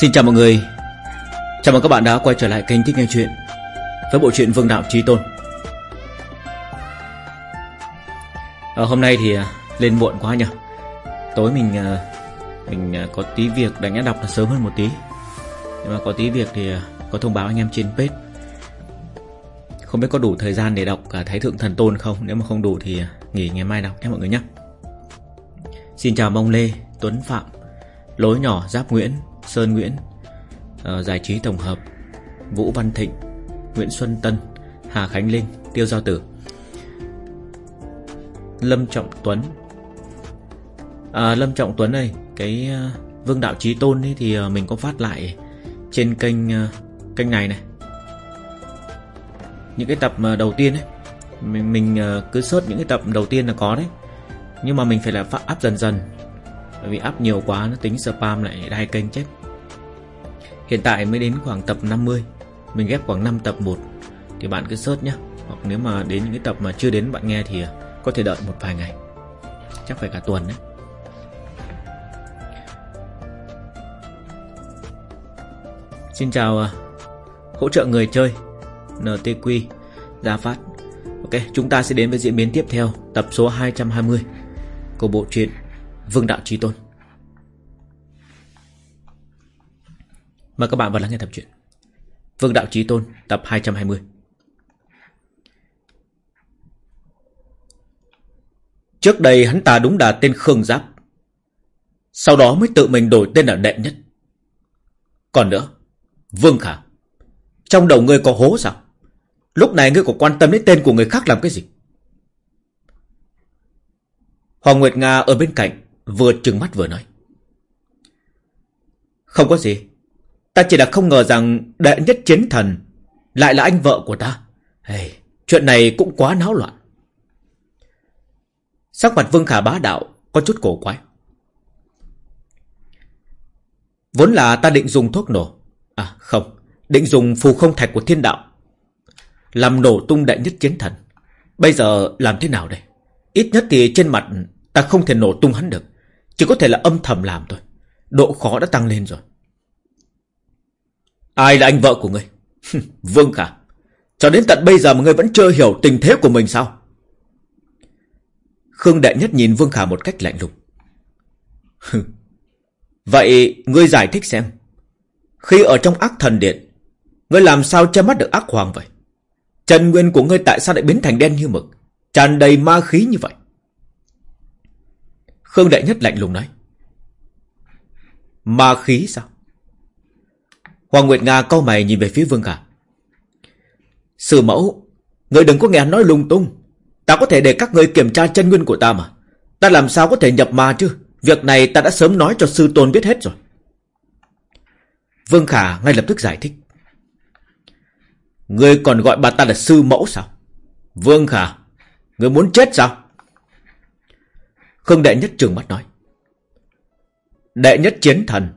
Xin chào mọi người. Chào mừng các bạn đã quay trở lại kênh Thích Nghe Chuyện Với bộ truyện Vương Đạo Trí Tôn. À, Hôm nay thì à, lên muộn quá nhỉ? Tối mình à, mình à, có tí việc đánh đọc là sớm hơn một tí. Nhưng mà có tí việc thì có thông báo anh em trên page. Không biết có đủ thời gian để đọc cả Thái Thượng Thần Tôn không? Nếu mà không đủ thì nghỉ ngày mai đọc nhé mọi người nhé. Xin chào Mông Lê, Tuấn Phạm Lối nhỏ Giáp Nguyễn. Sơn Nguyễn uh, Giải trí tổng hợp Vũ Văn Thịnh Nguyễn Xuân Tân Hà Khánh Linh Tiêu Giao Tử. Lâm Trọng Tuấn. À, Lâm Trọng Tuấn đây Cái uh, Vương Đạo Trí Tôn ấy Thì uh, mình có phát lại Trên kênh uh, kênh này này. Những cái tập uh, đầu tiên ấy Mình, mình uh, cứ search những cái tập đầu tiên là có đấy. Nhưng mà mình phải là phát up dần dần. Bởi vì up nhiều quá, nó tính spam lại đai kênh chết. Hiện tại mới đến khoảng tập 50 Mình ghép khoảng 5 tập 1 Thì bạn cứ search nhé Hoặc nếu mà đến những cái tập mà chưa đến bạn nghe thì à, Có thể đợi một vài ngày. Chắc phải cả tuần đấy. Xin chào à, Hỗ trợ người chơi NTQ Gia Phát. Ok, chúng ta sẽ đến với diễn biến tiếp theo, Tập số 220 Của bộ truyện Vương Đạo Trí Tôn. Mời các bạn vào lắng nghe tập truyện. Vương Đạo trí Tôn, tập 220 Trước đây hắn ta đúng là tên Khương Giáp. Sau đó mới tự mình đổi tên là đệ nhất. Còn nữa, Vương Khả, Trong đầu ngươi có hố sao? Lúc này ngươi có quan tâm đến tên của người khác làm cái gì? Hoàng Nguyệt Nga ở bên cạnh Vừa trừng mắt vừa nói Không có gì Ta chỉ là không ngờ rằng đệ nhất chiến thần lại là anh vợ của ta. Hey, chuyện này cũng quá náo loạn. Sắc mặt Vương Khả bá đạo có chút cổ quái. Vốn là ta định dùng thuốc nổ. À không, định dùng phù không thạch của thiên đạo. Làm nổ tung đệ nhất chiến thần. Bây giờ làm thế nào đây? Ít nhất thì trên mặt ta không thể nổ tung hắn được. Chỉ có thể là âm thầm làm thôi. Độ khó đã tăng lên rồi. Ai là anh vợ của ngươi? Vương Khả. Cho đến tận bây giờ mà ngươi vẫn chưa hiểu tình thế của mình sao? Khương Đệ Nhất nhìn Vương Khả một cách lạnh lùng. Vậy ngươi giải thích xem. Khi ở trong ác thần điện, ngươi làm sao che mắt được ác hoàng vậy? Trần nguyên của ngươi tại sao lại biến thành đen như mực? Tràn đầy ma khí như vậy? Khương đại Nhất lạnh lùng nói. Ma khí sao? Hoàng Nguyệt Nga câu mày nhìn về phía Vương Khả. Sư mẫu, người đừng có nghe nói lung tung. Ta có thể để các người kiểm tra chân nguyên của ta mà. Ta làm sao có thể nhập ma chứ? Việc này ta đã sớm nói cho sư tôn biết hết rồi. Vương Khả ngay lập tức giải thích. Ngươi còn gọi bà ta là sư mẫu sao? Vương Khả, ngươi muốn chết sao? Khương Đệ Nhất trường mắt nói. Đệ Nhất chiến thần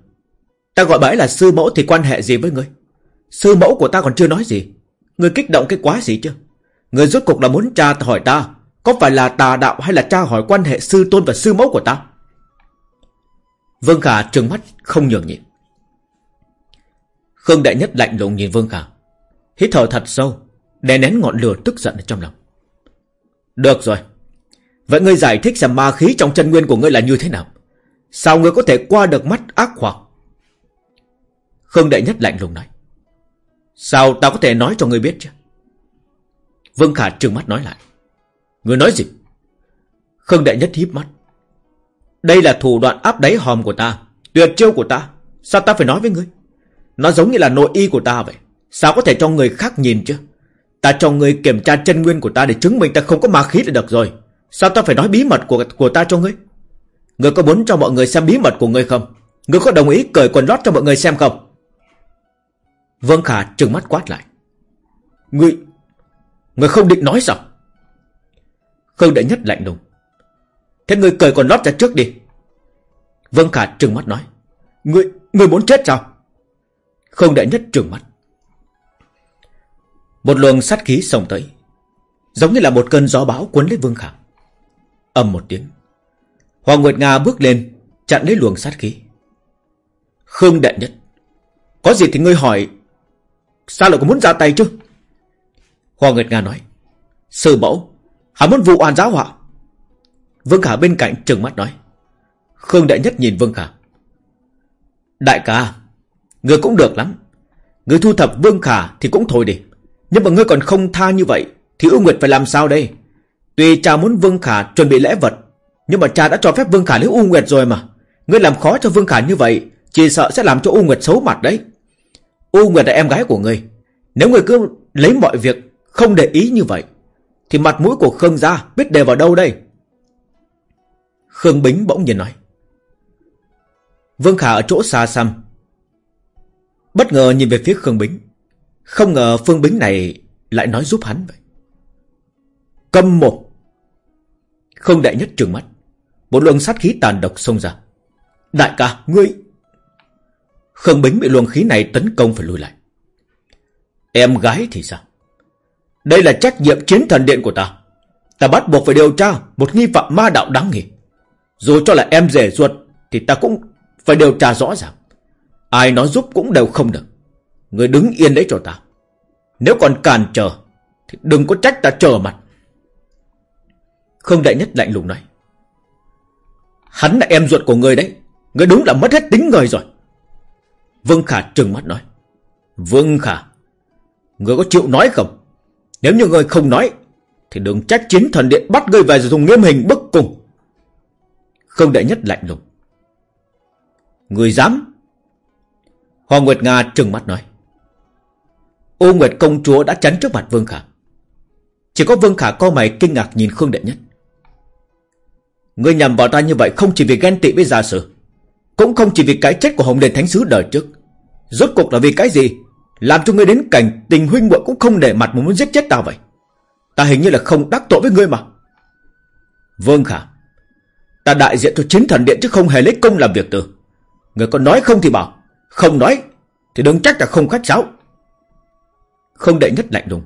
Ta gọi bãi là sư mẫu thì quan hệ gì với ngươi? Sư mẫu của ta còn chưa nói gì. Ngươi kích động cái quá gì chứ? Ngươi rốt cuộc là muốn tra hỏi ta, có phải là tà đạo hay là tra hỏi quan hệ sư tôn và sư mẫu của ta? Vương Khả trừng mắt không nhường nhịn. Khương Đại Nhất lạnh lùng nhìn Vương Khả. Hít thở thật sâu, đè nén ngọn lửa tức giận ở trong lòng. Được rồi. Vậy ngươi giải thích xem ma khí trong chân nguyên của ngươi là như thế nào? Sao ngươi có thể qua được mắt ác hoặc? Khương Đại Nhất lạnh lùng nói. Sao ta có thể nói cho ngươi biết chứ? Vương Khả trừng mắt nói lại. Ngươi nói gì? Khương Đại Nhất híp mắt. Đây là thủ đoạn áp đáy hòm của ta. Tuyệt chiêu của ta. Sao ta phải nói với ngươi? Nó giống như là nội y của ta vậy. Sao có thể cho người khác nhìn chứ? Ta cho người kiểm tra chân nguyên của ta để chứng minh ta không có ma khí là được rồi. Sao ta phải nói bí mật của của ta cho ngươi? Ngươi có muốn cho mọi người xem bí mật của ngươi không? Ngươi có đồng ý cởi quần lót cho mọi người xem không? Vương Khả trừng mắt quát lại. Ngươi, ngươi không định nói sao? Khương Đệ Nhất lạnh lùng. Thế ngươi cởi quần lót ra trước đi. Vương Khả trừng mắt nói. Ngươi, ngươi muốn chết sao? Khương Đệ Nhất trừng mắt. Một luồng sát khí sông tới. Giống như là một cơn gió bão cuốn lấy Vương Khả. Âm một tiếng. Hoàng Nguyệt Nga bước lên, chặn lấy luồng sát khí. Khương Đệ Nhất, Có gì thì ngươi hỏi Sao lại có muốn ra tay chứ Hoàng Nguyệt Nga nói Sư mẫu Hắn muốn vụ oan giáo họa Vương Khả bên cạnh trừng mắt nói Khương Đại Nhất nhìn Vương Khả. Đại ca Ngươi cũng được lắm. Ngươi thu thập Vương Khả thì cũng thôi đi. Nhưng mà ngươi còn không tha như vậy Thì ưu Nguyệt phải làm sao đây? Tuy cha muốn Vương Khả chuẩn bị lễ vật, Nhưng mà cha đã cho phép Vương Khả lấy U Nguyệt rồi mà. Ngươi làm khó cho Vương Khả như vậy, Chỉ sợ sẽ làm cho U Nguyệt xấu mặt đấy. U Nguyệt là em gái của ngươi. Nếu ngươi cứ lấy mọi việc Không để ý như vậy, Thì mặt mũi của Khương gia biết đề vào đâu đây? Khương Bính bỗng nhiên nói. Vương Khả ở chỗ xa xăm. Bất ngờ nhìn về phía Khương Bính. Không ngờ Phương Bính này Lại nói giúp hắn vậy. Cầm một. Không Đại Nhất trừng mắt. Một luồng sát khí tàn độc xông ra. Đại ca, ngươi. Khương Bính bị luồng khí này tấn công phải lùi lại. Em gái thì sao? Đây là trách nhiệm chiến thần điện của ta. Ta bắt buộc phải điều tra Một nghi phạm ma đạo đáng nghi. Dù cho là em rể ruột Thì ta cũng phải điều tra rõ ràng. Ai nói giúp cũng đều không được. Người đứng yên đấy cho ta. Nếu còn càn trở Thì đừng có trách ta trở mặt. Khương Đại Nhất lạnh lùng nói. Hắn là em ruột của người đấy. Người đúng là mất hết tính người rồi. Vương Khả trừng mắt nói. Vương Khả, Người có chịu nói không? Nếu như người không nói, Thì đừng trách chiến thần điện bắt người về dùng nghiêm hình bức cùng Khương Đại Nhất lạnh lùng. Người dám? Hoàng Nguyệt Nga trừng mắt nói. Ô Nguyệt công chúa đã chắn trước mặt Vương Khả. Chỉ có Vương Khả co mày kinh ngạc nhìn Khương Đệ Nhất. Ngươi nhầm vào ta như vậy không chỉ vì ghen tị với gia sử, Cũng không chỉ vì cái chết của Hồng Đền Thánh Sứ đời trước. Rốt cuộc là vì cái gì? Làm cho ngươi đến cảnh tình huynh muội cũng không để mặt mà muốn giết chết ta vậy? Ta hình như là không đắc tội với ngươi mà. Vương Khả, Ta đại diện cho chính thần điện chứ không hề lấy công làm việc từ. Người còn nói không thì bảo, Không nói Thì đừng trách là không khách sáo. Không đệ nhất lạnh đùng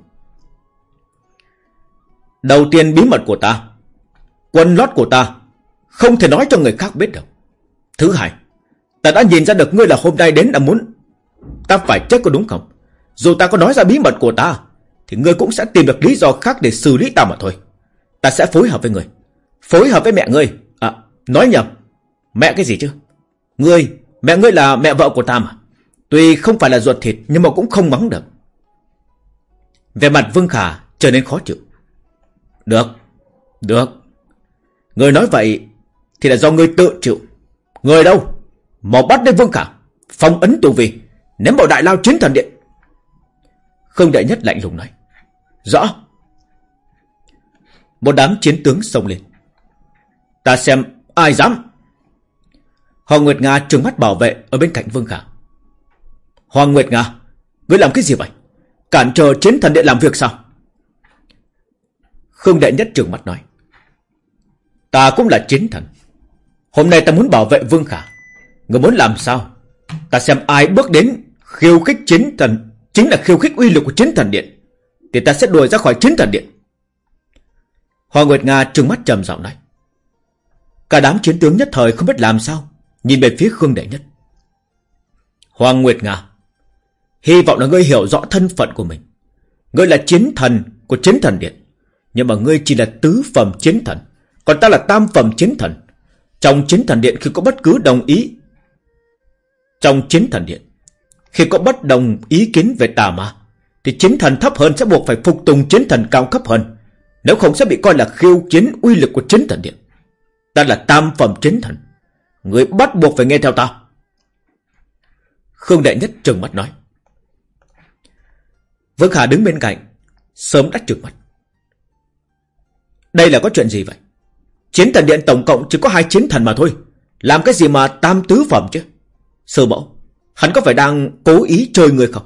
Đầu tiên bí mật của ta Quân lót của ta Không thể nói cho người khác biết được. Thứ hai, Ta đã nhìn ra được ngươi là hôm nay đến là muốn. Ta phải chết có đúng không? Dù ta có nói ra bí mật của ta, Thì ngươi cũng sẽ tìm được lý do khác để xử lý ta mà thôi. Ta sẽ phối hợp với ngươi. Phối hợp với mẹ ngươi. À nói nhầm. Mẹ cái gì chứ? Ngươi, Mẹ ngươi là mẹ vợ của ta mà. Tuy không phải là ruột thịt, Nhưng mà cũng không mắng được. Về mặt Vương Khả trở nên khó chịu. Được Được. Người nói vậy Thì là do người tự chịu. Người đâu? Mau bắt đến Vương Khả Phong ấn tù vi, Ném vào đại lao chiến thần điện. Không đại nhất lạnh lùng nói Rõ. Một đám chiến tướng xông lên. Ta xem ai dám? Hoàng Nguyệt Nga trừng mắt bảo vệ Ở bên cạnh Vương Khả. Hoàng Nguyệt Nga Ngươi làm cái gì vậy? Cản trở chiến thần điện làm việc sao? Khương Đại Nhất trừng mắt nói Ta cũng là chiến thần. Hôm nay ta muốn bảo vệ Vương Khả. Người muốn làm sao? Ta xem ai bước đến khiêu khích chiến thần, Chính là khiêu khích uy lực của chiến thần điện, Thì ta sẽ đuổi ra khỏi chiến thần điện. Hoàng Nguyệt Nga trừng mắt trầm giọng nói. Cả đám chiến tướng nhất thời không biết làm sao, Nhìn về phía Khương Đệ Nhất. Hoàng Nguyệt Nga, Hy vọng là ngươi hiểu rõ thân phận của mình. Ngươi là chiến thần của chiến thần điện, Nhưng mà ngươi chỉ là tứ phẩm chiến thần. Còn ta là tam phẩm chiến thần Trong chiến thần điện khi có bất cứ đồng ý Trong chiến thần điện Khi có bất đồng ý kiến về tà ma Thì chiến thần thấp hơn sẽ buộc phải phục tùng chiến thần cao cấp hơn Nếu không sẽ bị coi là khiêu chiến uy lực của chiến thần điện Ta là tam phẩm chiến thần Người bắt buộc phải nghe theo ta. Khương Đại Nhất trừng mắt nói. Vương Khả đứng bên cạnh, sớm đã trừng mắt. Đây là có chuyện gì vậy? Chiến thần điện tổng cộng chỉ có hai chiến thần mà thôi. Làm cái gì mà tam tứ phẩm chứ? Sư mẫu, hắn có phải đang cố ý chơi người không?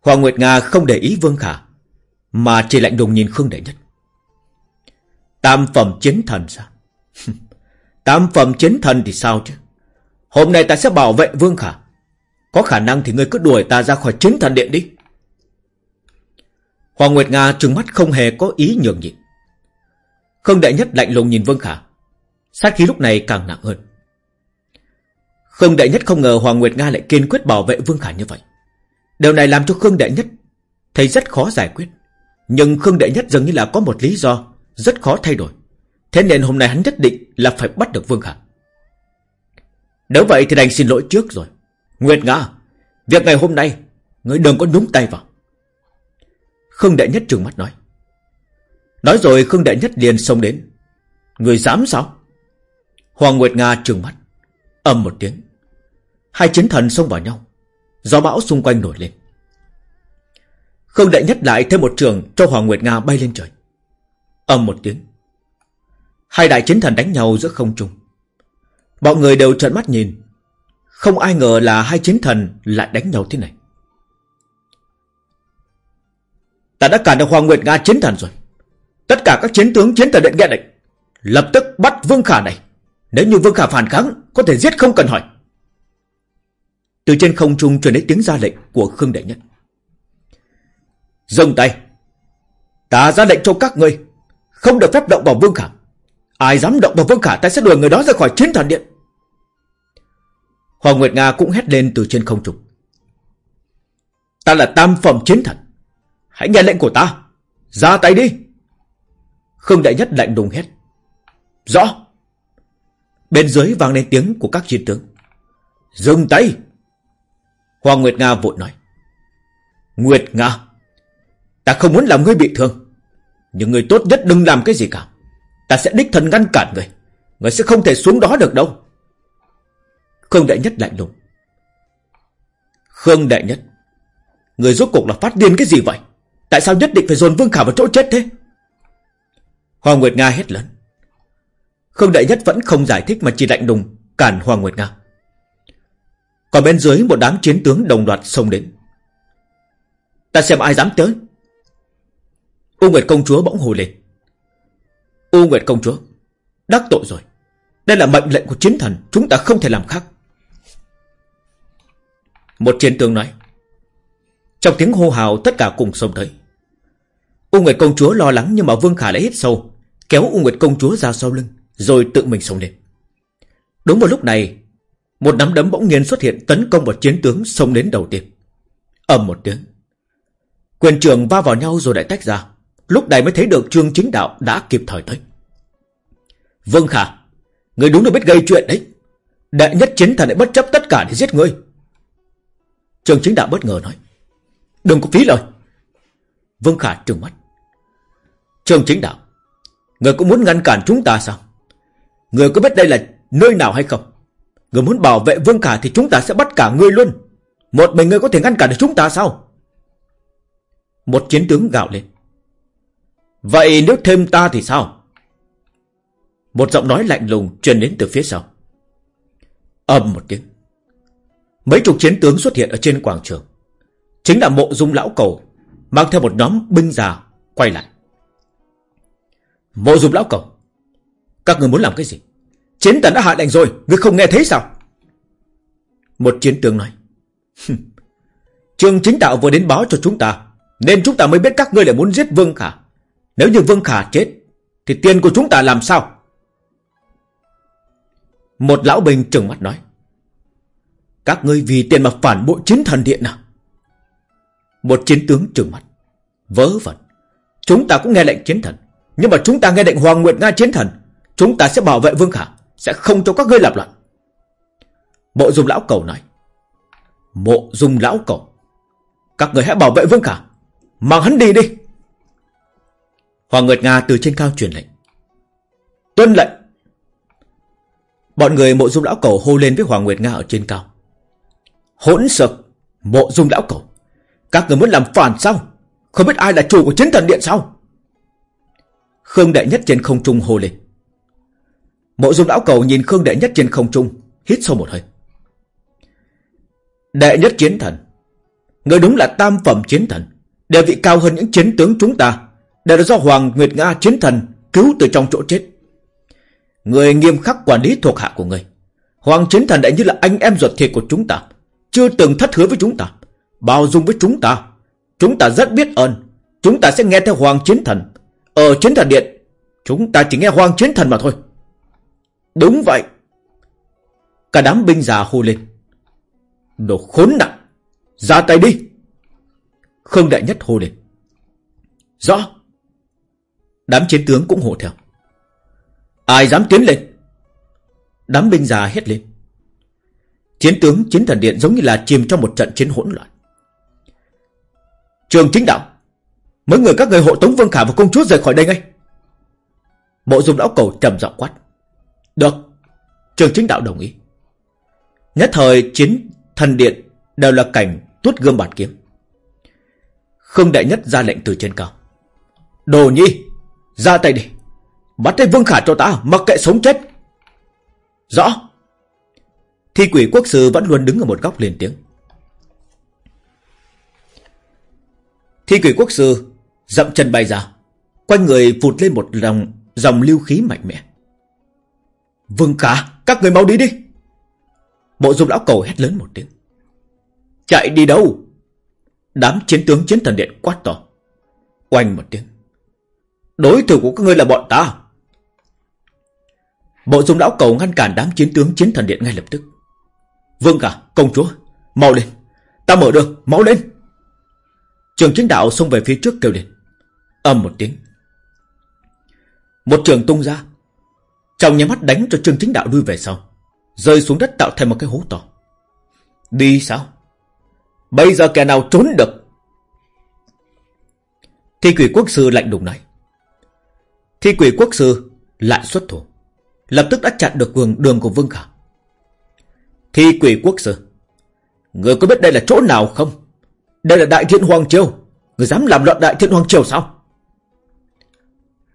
Hoàng Nguyệt Nga không để ý Vương Khả, mà chỉ lạnh lùng nhìn Khương Đại Nhất. Tam phẩm chiến thần sao? Tam phẩm chiến thần thì sao chứ? Hôm nay ta sẽ bảo vệ Vương Khả. Có khả năng thì ngươi cứ đuổi ta ra khỏi chiến thần điện đi. Hoàng Nguyệt Nga trừng mắt không hề có ý nhường nhịn. Khương Đại Nhất lạnh lùng nhìn Vương Khả. Sát khí lúc này càng nặng hơn. Khương Đại Nhất không ngờ Hoàng Nguyệt Nga lại kiên quyết bảo vệ Vương Khả như vậy. Điều này làm cho Khương Đại Nhất thấy rất khó giải quyết. Nhưng Khương Đại Nhất dường như là có một lý do rất khó thay đổi. Thế nên hôm nay hắn nhất định là phải bắt được Vương Khả. Nếu vậy thì đành xin lỗi trước rồi. Nguyệt Nga, việc ngày hôm nay, ngươi đừng có nhúng tay vào. Khương Đại Nhất trừng mắt nói. Nói rồi Khương Đại Nhất liền xông đến. Người dám sao? Hoàng Nguyệt Nga trừng mắt. Âm một tiếng. Hai chiến thần xông vào nhau. Gió bão xung quanh nổi lên. Khương Đại Nhất lại thêm một trường cho Hoàng Nguyệt Nga bay lên trời. Âm một tiếng. Hai đại chiến thần đánh nhau giữa không trung. Mọi người đều trợn mắt nhìn. Không ai ngờ là hai chiến thần lại đánh nhau thế này. Ta đã cản được Hoàng Nguyệt Nga chiến thần rồi. Tất cả các chiến tướng chiến thần điện nghe lệnh. Lập tức bắt Vương Khả này. Nếu như Vương Khả phản kháng, có thể giết không cần hỏi. Từ trên không trung truyền đến tiếng ra lệnh của Khương Đệ Nhất. Dừng tay. Ta ra lệnh cho các ngươi. Không được phép động vào Vương Khả. Ai dám động vào Vương Khả ta sẽ đuổi người đó ra khỏi chiến thần điện. Hoàng Nguyệt Nga cũng hét lên từ trên không trung. Ta là tam phẩm chiến thần. Hãy nghe lệnh của ta. Ra tay đi. Khương Đại Nhất lạnh đùng hét. Rõ. Bên dưới vang lên tiếng của các chiến tướng. Dừng tay. Hoàng Nguyệt Nga vội nói. Nguyệt Nga. Ta không muốn làm ngươi bị thương. Nhưng người tốt nhất đừng làm cái gì cả. Ta sẽ đích thân ngăn cản người. Người sẽ không thể xuống đó được đâu. Khương Đại Nhất lạnh lùng. Khương Đại Nhất. Người rốt cuộc là phát điên cái gì vậy? Tại sao nhất định phải dồn Vương Khả vào chỗ chết thế? Hoàng Nguyệt Nga hét lớn. Khương Đại Nhất vẫn không giải thích mà chỉ lạnh đùng cản Hoàng Nguyệt Nga. Còn bên dưới một đám chiến tướng đồng loạt xông đến. Ta xem ai dám tới. U Nguyệt công chúa bỗng hồi lên. U Nguyệt công chúa, đắc tội rồi. Đây là mệnh lệnh của chiến thần, chúng ta không thể làm khác. Một chiến tướng nói. Trong tiếng hô hào tất cả cùng xông tới. U Nguyệt công chúa lo lắng nhưng mà Vương Khả lại hít sâu, kéo U Nguyệt công chúa ra sau lưng, rồi tự mình xông lên. Đúng vào lúc này, một nắm đấm bỗng nhiên xuất hiện tấn công vào chiến tướng xông đến đầu tiên. ầm một tiếng. Quyền trường va vào nhau rồi lại tách ra. Lúc này mới thấy được trương chính đạo đã kịp thời tới. Vương Khả, người đúng là biết gây chuyện đấy. Đệ nhất chiến thần lại bất chấp tất cả để giết ngươi. Trương chính đạo bất ngờ nói. Đừng có phí lời. Vương Khả trừng mắt. Trương chính đạo, người cũng muốn ngăn cản chúng ta sao? Người có biết đây là nơi nào hay không? Người muốn bảo vệ Vương Khả thì chúng ta sẽ bắt cả ngươi luôn. Một mình ngươi có thể ngăn cản được chúng ta sao? Một chiến tướng gạo lên. Vậy nếu thêm ta thì sao? Một giọng nói lạnh lùng truyền đến từ phía sau. ầm một tiếng. Mấy chục chiến tướng xuất hiện ở trên quảng trường. Chính là mộ dung lão cầu, mang theo một nhóm binh già, quay lại. Mộ dục lão cầu, các người muốn làm cái gì? Chiến tần đã hạ lệnh rồi, ngươi không nghe thấy sao? Một chiến tướng nói. Trường chính đạo vừa đến báo cho chúng ta, nên chúng ta mới biết các ngươi lại muốn giết Vương Khả. Nếu như Vương Khả chết, thì tiền của chúng ta làm sao? Một lão bình trừng mắt nói. Các ngươi vì tiền mà phản bội chiến thần điện nào? Một chiến tướng trừng mắt. Vớ vẩn. Chúng ta cũng nghe lệnh chiến thần. Nhưng mà chúng ta nghe lệnh Hoàng Nguyệt Nga chiến thần. Chúng ta sẽ bảo vệ Vương Khả. Sẽ không cho các ngươi lập loạn. Mộ dung lão cầu nói. Mộ dung lão cầu. Các người hãy bảo vệ Vương Khả. Mang hắn đi đi. Hoàng Nguyệt Nga từ trên cao truyền lệnh. Tuân lệnh. Bọn người mộ dung lão cầu hô lên với Hoàng Nguyệt Nga ở trên cao. Hỗn sực, mộ dung lão cầu. Các người muốn làm phản sao? Không biết ai là chủ của chiến thần điện sao? Khương Đệ Nhất trên không trung hô lên. Mộ dung lão cầu nhìn Khương Đệ Nhất trên không trung, hít sâu một hơi. Đệ Nhất chiến thần. Người đúng là tam phẩm chiến thần. Địa vị cao hơn những chiến tướng chúng ta. Đều là do Hoàng Nguyệt Nga chiến thần cứu từ trong chỗ chết. Người nghiêm khắc quản lý thuộc hạ của người. Hoàng chiến thần đã như là anh em ruột thịt của chúng ta. Chưa từng thất hứa với chúng ta. Bao dung với chúng ta. Chúng ta rất biết ơn. Chúng ta sẽ nghe theo Hoàng chiến thần. Ở chiến thần điện, chúng ta chỉ nghe hoang chiến thần mà thôi. Đúng vậy. Cả đám binh già hô lên. Đồ khốn nạn! Ra tay đi! Khương Đại Nhất hô lên. Rõ! Đám chiến tướng cũng hô theo. Ai dám tiến lên? Đám binh già hét lên. Chiến tướng chiến thần điện giống như là chìm trong một trận chiến hỗn loạn. Trường chính đạo. Mấy người các người hộ tống Vương Khả và công chúa rời khỏi đây ngay. Bộ dung lão cầu trầm giọng quát. Được. Trường chính đạo đồng ý. Nhất thời chiến thần điện đều là cảnh tuốt gươm bạt kiếm. Khương Đại Nhất ra lệnh từ trên cao. Đồ nhi, ra tay đi. Bắt tay Vương Khả cho ta, mặc kệ sống chết. Rõ. Thi quỷ quốc sư vẫn luôn đứng ở một góc lên tiếng. Thi quỷ quốc sư dậm chân bay ra, quanh người phụt lên một dòng dòng lưu khí mạnh mẽ. Vương cả, các người mau đi đi. Bộ dung lão cầu hét lớn một tiếng. Chạy đi đâu? Đám chiến tướng chiến thần điện quát to. Oanh một tiếng. Đối thủ của các ngươi là bọn ta. Bộ dung lão cầu ngăn cản đám chiến tướng chiến thần điện ngay lập tức. Vương cả, công chúa, mau lên. Ta mở đường, mau lên. Trường chiến đạo xông về phía trước kêu lên. Âm một tiếng. Một trường tung ra. Trong nhà mắt đánh cho trương chính đạo lui về sau. Rơi xuống đất tạo thành một cái hố to. Đi sao? Bây giờ kẻ nào trốn được? Thi quỷ quốc sư lạnh đùng nói. Thi quỷ quốc sư lại xuất thủ. Lập tức đã chặn được đường, đường của Vương Khả. Thi quỷ quốc sư. Người có biết đây là chỗ nào không? Đây là Đại thiên Hoàng Triều. Người dám làm loạn Đại thiên Hoàng Triều sao?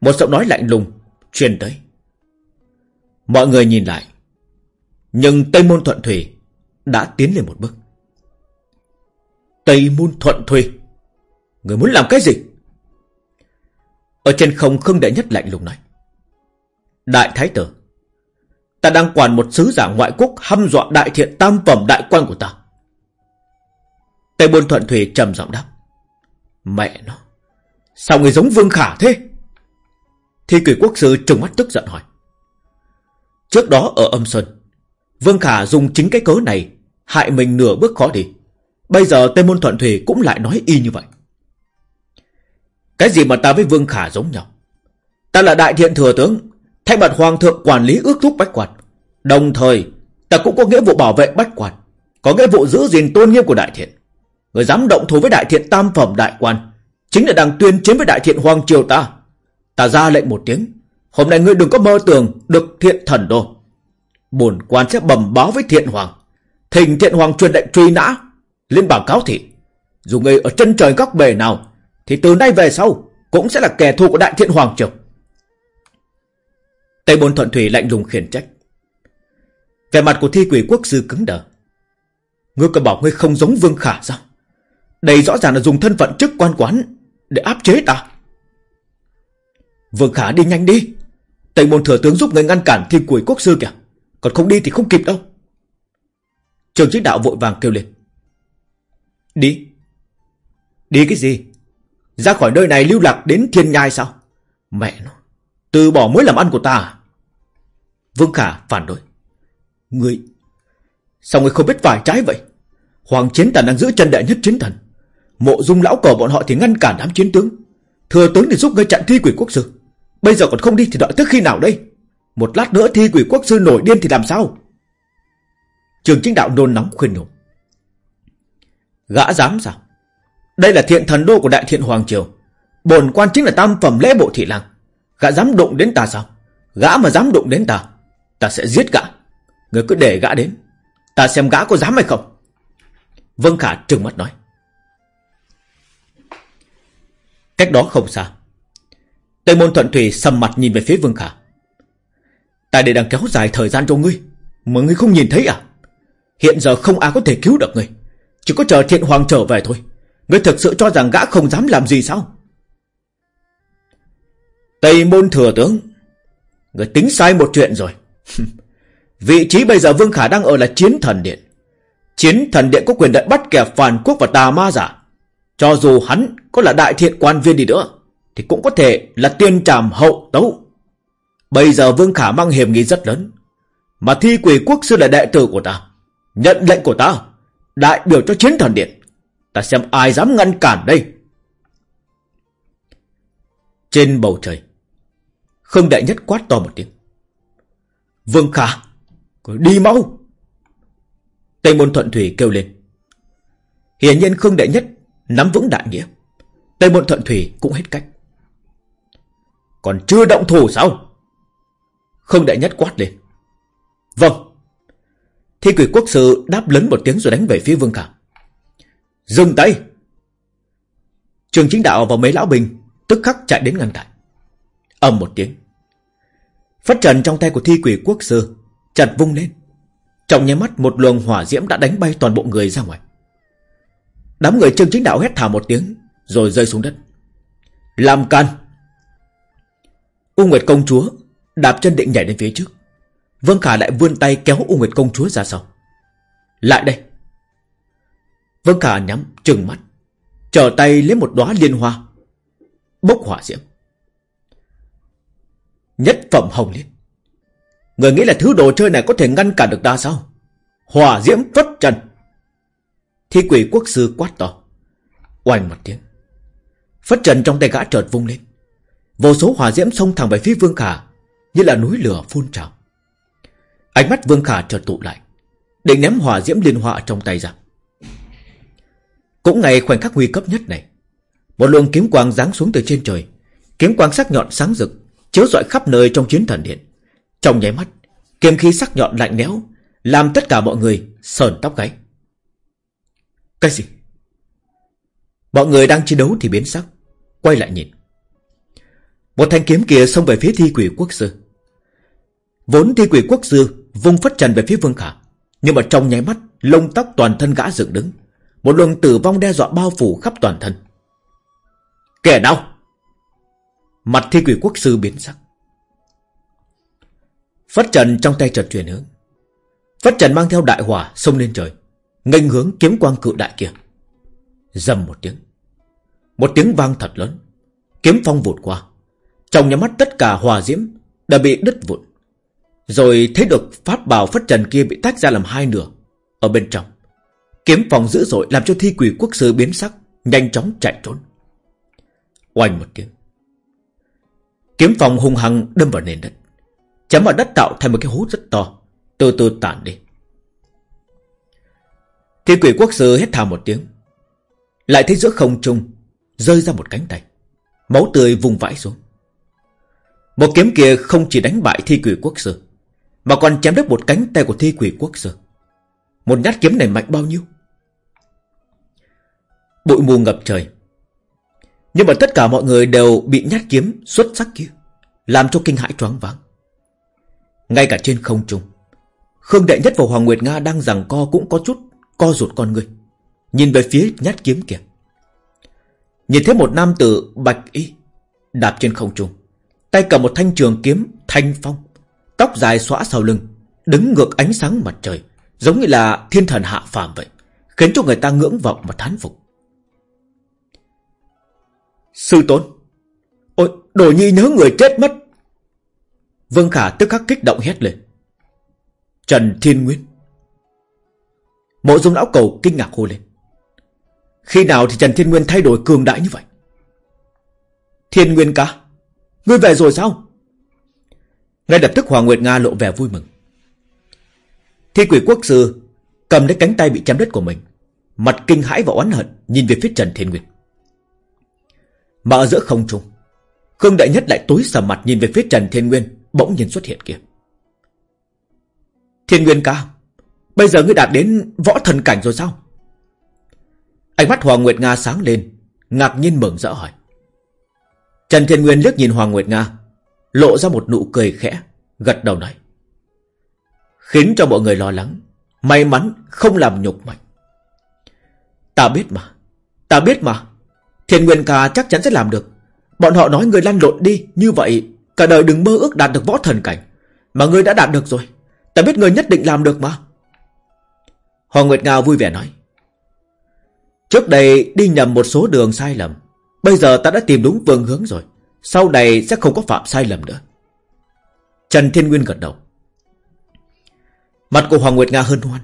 Một giọng nói lạnh lùng truyền tới. Mọi người nhìn lại. Nhưng Tây Môn Thuận Thủy đã tiến lên một bước. Tây Môn Thuận Thủy. Người muốn làm cái gì? Ở trên không khương đệ nhất lạnh lùng nói. Đại Thái Tử. Ta đang quản một sứ giả ngoại quốc hăm dọa đại thiện tam phẩm đại quan của ta. Tây Môn Thuận Thủy trầm giọng đáp. Mẹ nó. Sao người giống Vương Khả thế? Thi quỷ quốc sư trừng mắt tức giận hỏi. Trước đó ở âm sơn, Vương Khả dùng chính cái cớ này hại mình nửa bước khó đi. Bây giờ Tây Môn Thuận Thủy cũng lại nói y như vậy. Cái gì mà ta với Vương Khả giống nhau? Ta là đại thiện thừa tướng, thay mặt hoàng thượng quản lý ước thúc bách quan. Đồng thời, ta cũng có nghĩa vụ bảo vệ bách quan, có nghĩa vụ giữ gìn tôn nghiêm của đại thiện. Người dám động thủ với đại thiện tam phẩm đại quan, chính là đang tuyên chiến với đại thiện hoàng triều ta. Ta ra lệnh một tiếng, hôm nay ngươi đừng có mơ tưởng được thiện thần đâu. Bổn quan sẽ bẩm báo với thiện hoàng, thỉnh thiện hoàng truyền lệnh truy nã lên bảng cáo thị. Dù ngươi ở chân trời góc bề nào, thì từ nay về sau cũng sẽ là kẻ thù của đại thiện hoàng trực. Tây Bồn Thuận Thủy lạnh lùng khiển trách. Vẻ mặt của thi quỷ quốc sư cứng đờ. Ngươi có bảo ngươi không giống Vương Khả sao? Đây rõ ràng là dùng thân phận chức quan quán để áp chế ta. Vương Khả đi nhanh đi. Tây Môn Thừa Tướng giúp người ngăn cản thi quỷ quốc sư kìa. Còn không đi thì không kịp đâu. Trường chính đạo vội vàng kêu lên. Đi. Đi cái gì? Ra khỏi nơi này lưu lạc đến thiên nhai sao? Mẹ nó. Từ bỏ mối làm ăn của ta à? Vương Khả phản đối. Ngươi... Sao ngươi không biết phải trái vậy? Hoàng chiến thần đang giữ chân đệ nhất chiến thần. Mộ dung lão cờ bọn họ thì ngăn cản đám chiến tướng. Thừa tướng thì giúp ngươi chặn thi quỷ quốc sư. Bây giờ còn không đi thì đợi tới khi nào đây? Một lát nữa thi quỷ quốc sư nổi điên thì làm sao? Trường chính đạo nôn nóng khuyên nhủ. Gã dám sao? Đây là thiện thần đô của đại thiện Hoàng Triều. Bồn quan chính là tam phẩm lễ bộ thị lang. Gã dám đụng đến ta sao? Gã mà dám đụng đến ta, ta sẽ giết gã. Người cứ để gã đến. Ta xem gã có dám hay không. Vân Khả trừng mắt nói. Cách đó không xa. Tây môn thuận thủy sầm mặt nhìn về phía Vương Khả. Ta để đang kéo dài thời gian cho ngươi. Mà ngươi không nhìn thấy à? Hiện giờ không ai có thể cứu được ngươi. Chỉ có chờ thiện hoàng trở về thôi. Ngươi thực sự cho rằng gã không dám làm gì sao? Tây môn thừa tướng. Ngươi tính sai một chuyện rồi. Vị trí bây giờ Vương Khả đang ở là chiến thần điện. Chiến thần điện có quyền đại bắt kẻ phản quốc và tà ma giả. Cho dù hắn có là đại thiện quan viên đi nữa, thì cũng có thể là tiên tràm hậu tấu. Bây giờ Vương Khả mang hiểm nghi rất lớn. Mà thi quỷ quốc sư là đệ tử của ta, Nhận lệnh của ta, Đại biểu cho chiến thần điện. Ta xem ai dám ngăn cản đây. Trên bầu trời, Khương đại nhất quát to một tiếng. Vương Khả Đi mau. Tây môn thuận thủy kêu lên. Hiển nhiên Khương đại nhất Nắm vững đại nghĩa. Tây môn thuận thủy cũng hết cách. Còn chưa động thủ sao? Khương đại nhất quát lên. Vâng. Thi quỷ quốc sư đáp lớn một tiếng rồi đánh về phía Vương Khả. Dừng tay. Trường chính đạo và mấy lão bình Tức khắc chạy đến ngăn cản. Ầm một tiếng. Phất trần trong tay của thi quỷ quốc sư Chặt vung lên. Trong nháy mắt một luồng hỏa diễm đã đánh bay toàn bộ người ra ngoài. Đám người trường chính đạo hét thả một tiếng Rồi rơi xuống đất. Làm can U Nguyệt công chúa Đạp chân định nhảy đến phía trước. Vương Khả lại vươn tay kéo U Nguyệt công chúa ra sau. Lại đây. Vương Khả nhắm trừng mắt, Trở tay lấy một đóa liên hoa, Bốc hỏa diễm. Nhất phẩm hồng liên. Người nghĩ là thứ đồ chơi này có thể ngăn cản được ta sao? Hỏa diễm phất trần. Thi quỷ quốc sư quát to. Oanh một tiếng. Phất trần trong tay gã chợt vung lên. Vô số hỏa diễm xông thẳng về phía Vương Khả, Như là núi lửa phun trào. Ánh mắt Vương Khả chợt tụ lại Định ném hỏa diễm liên họa trong tay ra. Cũng ngày khoảnh khắc nguy cấp nhất này, Một luồng kiếm quang giáng xuống từ trên trời, Kiếm quang sắc nhọn sáng rực, Chiếu rọi khắp nơi trong chiến thần điện. Trong nháy mắt, Kiếm khí sắc nhọn lạnh lẽo, Làm tất cả mọi người sờn tóc gáy. Cái gì? Mọi người đang chiến đấu thì biến sắc, Quay lại nhìn. Một thanh kiếm kia xông về phía thi quỷ quốc sư. Vốn thi quỷ quốc sư Vung phất trần về phía Vương Khả, Nhưng mà trong nháy mắt, Lông tóc toàn thân gã dựng đứng. Một luồng tử vong đe dọa bao phủ khắp toàn thân. Kẻ nào? Mặt thi quỷ quốc sư biến sắc. Phất trần trong tay chợt chuyển hướng. Phất trần mang theo đại hỏa Xông lên trời, nghênh hướng kiếm quang cự đại kia. Dầm một tiếng. Một tiếng vang thật lớn. Kiếm phong vụt qua. Trong nhà mắt tất cả hòa diễm Đã bị đứt vụn. Rồi thấy được pháp bảo phất trần kia bị tách ra làm hai nửa Ở bên trong. Kiếm phòng dữ dội làm cho thi quỷ quốc sư biến sắc, Nhanh chóng chạy trốn. Oanh một tiếng. Kiếm phòng hung hăng đâm vào nền đất. Chấm vào đất tạo thành một cái hố rất to, Từ từ tản đi. Thi quỷ quốc sư hét thào một tiếng. Lại thấy giữa không trung Rơi ra một cánh tay. Máu tươi vùng vãi xuống. Một kiếm kia không chỉ đánh bại thi quỷ quốc sư, Mà còn chém đứt một cánh tay của thi quỷ quốc sư. Một nhát kiếm này mạnh bao nhiêu? Bụi mù ngập trời. Nhưng mà tất cả mọi người đều bị nhát kiếm xuất sắc kia, Làm cho kinh hãi choáng váng. Ngay cả trên không trung, Khương Đệ Nhất và Hoàng Nguyệt Nga đang rằng co cũng có chút co rụt con người, Nhìn về phía nhát kiếm kia. Nhìn thấy một nam tử bạch y Đạp trên không trung. Tay cầm một thanh trường kiếm, thanh phong, Tóc dài xõa sau lưng, Đứng ngược ánh sáng mặt trời, Giống như là thiên thần hạ phàm vậy, Khiến cho người ta ngưỡng vọng và thán phục. Sư tôn, Ôi, đồ nhi nhớ người chết mất. Vương Khả tức khắc kích động hét lên. Trần Thiên Nguyên. Mộ dung lão cầu kinh ngạc hô lên. Khi nào thì Trần Thiên Nguyên thay đổi cường đại như vậy? Thiên Nguyên ca. Ngươi về rồi sao? Ngay lập tức Hoàng Nguyệt Nga lộ vẻ vui mừng. Thi quỷ quốc sư Cầm lấy cánh tay bị chém đứt của mình, Mặt kinh hãi và oán hận Nhìn về phía Trần Thiên nguyệt. Mà ở giữa không trung, Khương Đại Nhất lại tối sầm mặt nhìn về phía Trần Thiên Nguyên Bỗng nhiên xuất hiện kia. Thiên Nguyên ca, Bây giờ ngươi đạt đến võ thần cảnh rồi sao? Ánh mắt Hoàng Nguyệt Nga sáng lên, Ngạc nhiên mừng rỡ hỏi. Trần Thiên Nguyên liếc nhìn Hoàng Nguyệt Nga, Lộ ra một nụ cười khẽ, Gật đầu nói, Khiến cho mọi người lo lắng, May mắn không làm nhục mày Ta biết mà, Ta biết mà, Thiên Nguyên ca chắc chắn sẽ làm được Bọn họ nói người lăn lộn đi Như vậy, cả đời đừng mơ ước đạt được võ thần cảnh, Mà ngươi đã đạt được rồi, Ta biết người nhất định làm được mà Hoàng Nguyệt Nga vui vẻ nói. Trước đây đi nhầm một số đường sai lầm. Bây giờ ta đã tìm đúng phương hướng rồi. Sau này sẽ không có phạm sai lầm nữa. Trần Thiên Nguyên gật đầu. Mặt của Hoàng Nguyệt Nga hơn hoan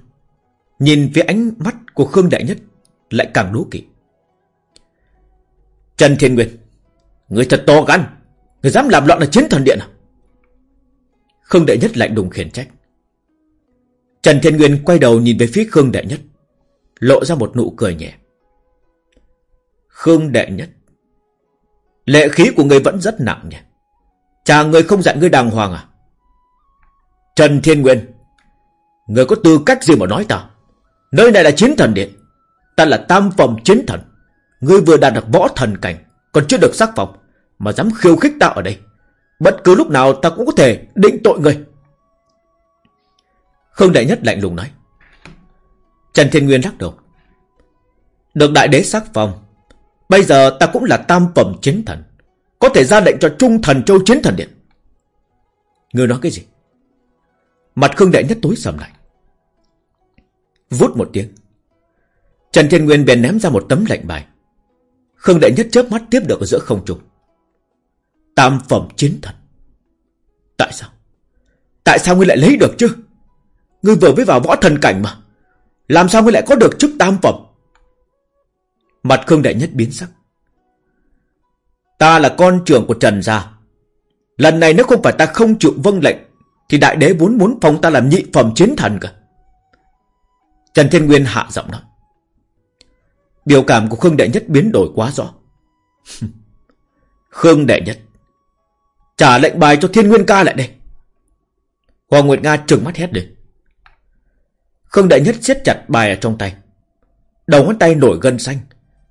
Nhìn phía ánh mắt của Khương Đại Nhất Lại càng đố kỵ Trần Thiên Nguyên, Người thật to gan Người dám làm loạn ở chiến thần điện à Khương Đại Nhất lạnh đùng khiển trách Trần Thiên Nguyên quay đầu nhìn về phía Khương Đại Nhất, Lộ ra một nụ cười nhẹ Khương Đại Nhất Lệ khí của người vẫn rất nặng nhỉ? Chà người không dạy ngươi đàng hoàng à? Trần Thiên Nguyên, Người có tư cách gì mà nói ta? Nơi này là chiến thần điện, Ta là tam phẩm chiến thần. Ngươi vừa đạt được võ thần cảnh, Còn chưa được sắc phòng Mà dám khiêu khích ta ở đây. Bất cứ lúc nào ta cũng có thể định tội người. Khương Đại Nhất lạnh lùng nói. Trần Thiên Nguyên lắc đầu. Được đại đế sắc phong Bây giờ ta cũng là tam phẩm chiến thần. Có thể ra lệnh cho Trung Thần Châu Chiến Thần Điện. Ngươi nói cái gì? Mặt Khương Đại Nhất tối sầm lại. Vút một tiếng. Trần Thiên Nguyên bèn ném ra một tấm lệnh bài. Khương Đại Nhất chớp mắt tiếp được ở giữa không trung. Tam phẩm chiến thần. Tại sao? Tại sao ngươi lại lấy được chứ? Ngươi vừa mới vào võ thần cảnh mà. Làm sao ngươi lại có được chức tam phẩm? Mặt Khương Đại Nhất biến sắc. Ta là con trưởng của Trần Gia. Lần này nếu không phải ta không chịu vâng lệnh, Thì đại đế vốn muốn phong ta làm nhị phẩm chiến thần cả Trần Thiên Nguyên hạ giọng nói. Biểu cảm của Khương Đại Nhất biến đổi quá rõ. Khương Đại Nhất, Trả lệnh bài cho Thiên Nguyên ca lại đây. Hoàng Nguyệt Nga trừng mắt hét lên. Khương Đại Nhất siết chặt bài ở trong tay. Đầu ngón tay nổi gân xanh.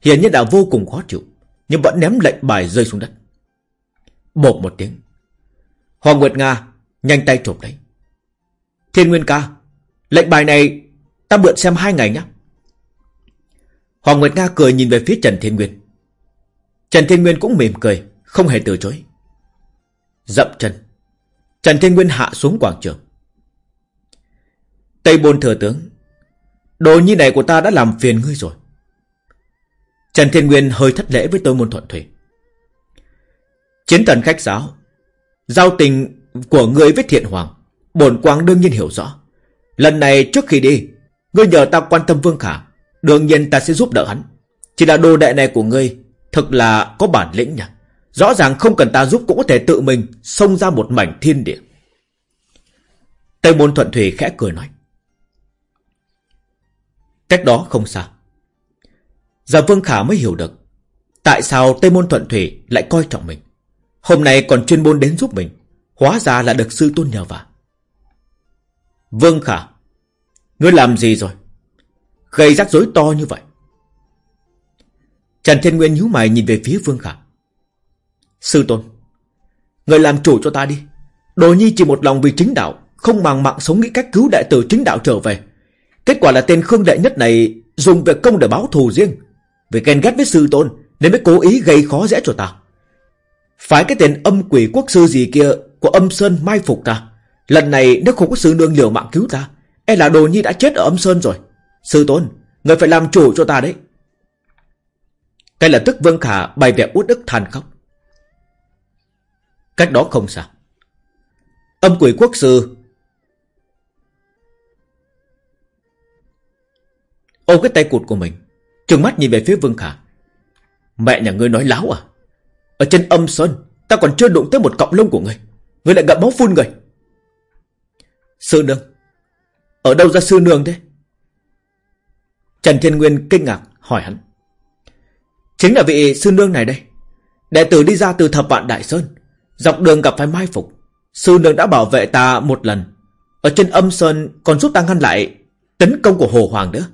Hiển nhiên đã vô cùng khó chịu, Nhưng vẫn ném lệnh bài rơi xuống đất. Bột một tiếng Hoàng Nguyệt Nga nhanh tay chụp lấy Thiên Nguyên ca, Lệnh bài này ta mượn xem hai ngày nhé. Hoàng Nguyệt Nga cười nhìn về phía Trần Thiên Nguyên. Trần Thiên Nguyên cũng mỉm cười, Không hề từ chối. Dậm chân, Trần Thiên Nguyên hạ xuống quảng trường. Tây Bôn thừa tướng, Đồ như này của ta đã làm phiền ngươi rồi. Trần Thiên Nguyên hơi thất lễ với tôi môn thuận thủy. Chiến thần khách giáo, Giao tình của ngươi với thiện hoàng, Bổn quang đương nhiên hiểu rõ. Lần này trước khi đi, Ngươi nhờ ta quan tâm Vương Khả, Đương nhiên ta sẽ giúp đỡ hắn. Chỉ là đồ đệ này của ngươi, Thực là có bản lĩnh nhỉ. Rõ ràng không cần ta giúp cũng có thể tự mình Xông ra một mảnh thiên địa. Tây môn thuận thủy khẽ cười nói. Cách đó không xa Giờ Vương Khả mới hiểu được Tại sao Tây Môn Thuận Thủy lại coi trọng mình. Hôm nay còn chuyên môn đến giúp mình, Hóa ra là được sư tôn nhờ vả. Vương Khả, Ngươi làm gì rồi? Gây rắc rối to như vậy. Trần Thiên Nguyên nhíu mày nhìn về phía Vương Khả. Sư tôn, Người làm chủ cho ta đi. Đồ nhi chỉ một lòng vì chính đạo, Không màng mạng sống nghĩ cách cứu đại tử chính đạo trở về. Kết quả là tên Khương Đệ Nhất này Dùng việc công để báo thù riêng. Vì ghen ghét với sư tôn, Nên mới cố ý gây khó dễ cho ta. Phải cái tên âm quỷ quốc sư gì kia Của âm Sơn mai phục ta? Lần này nếu không có sư nương liều mạng cứu ta E là đồ nhi đã chết ở âm Sơn rồi. Sư tôn, Người phải làm chủ cho ta đấy. Cái lập tức Vương Khả bày vẻ út ức than khóc. Cách đó không sao. Âm quỷ quốc sư. Ôm cái tay cụt của mình. Trừng mắt nhìn về phía Vương Khả. Mẹ nhà ngươi nói láo à? Ở trên âm sơn, Ta còn chưa đụng tới một cọng lông của ngươi. Ngươi lại gặp máu phun người. Sư nương, Ở đâu ra sư nương thế? Trần Thiên Nguyên kinh ngạc hỏi hắn. Chính là vị sư nương này đây. Đệ tử đi ra từ thập vạn Đại Sơn, Dọc đường gặp phải mai phục. Sư nương đã bảo vệ ta một lần. Ở trên âm sơn còn giúp ta ngăn lại Tấn công của Hồ Hoàng nữa